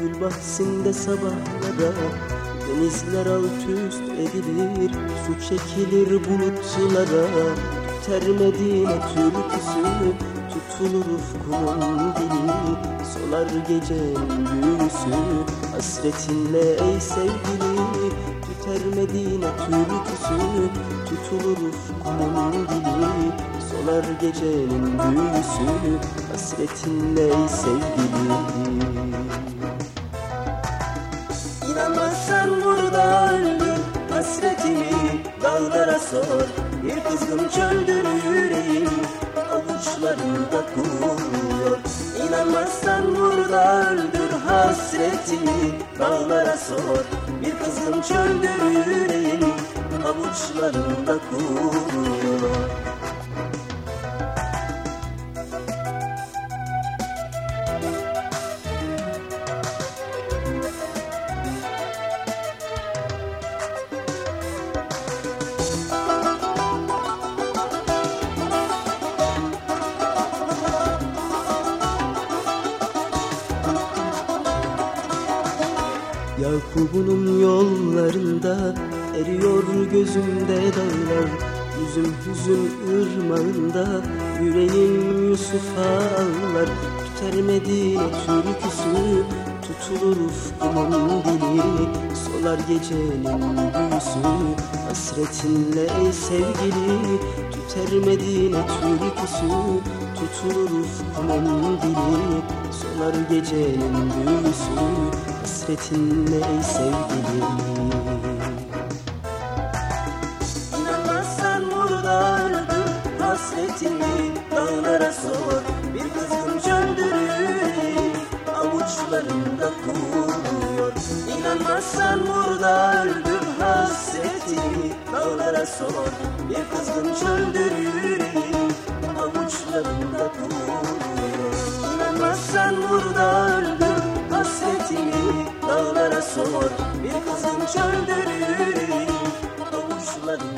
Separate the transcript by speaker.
Speaker 1: Gül bahsinde sabahlara Denizler alt üst edilir. Su çekilir bulutlara. Tüter Medine türküsü. Tutulur ufkumun dili. Solar gecenin büyüsü Hasretinle ey sevgili. Tüter Medine türküsü. Tutulur ufkumun dili Solar gecenin büyüsü Hasretinle ey sevgili İnanmazsan burada öldür Hasretimi dağlara sor. Bir kızgın çöldür yüreğim Avuçlarında kuruyor. İnanmazsan burada öldür Hasretimi dağlara sor. Bir kızgın çöldür yüreğim Avuçlarında kuruyor Yakub'un yollarında eriyor gözümde dağlar Yüzüm hüzün ırmağında yüreğim Yusuf'a ağlar. Tüter Medine türküsü tutulur ufkumun dili Solar gecenin büyüsü hasretinle sevgili Tüter Medine türküsü tutulur ufkumun dili Solar gecenin büyüsü hasretinle ey sevgili İnanmazsan burada öldür hasretini dağlara sor Bir kızgın çöldürür avuçlarında kuruyor. İnanmazsan burada öldür hasretini dağlara sor Bir kızgın çöldürür love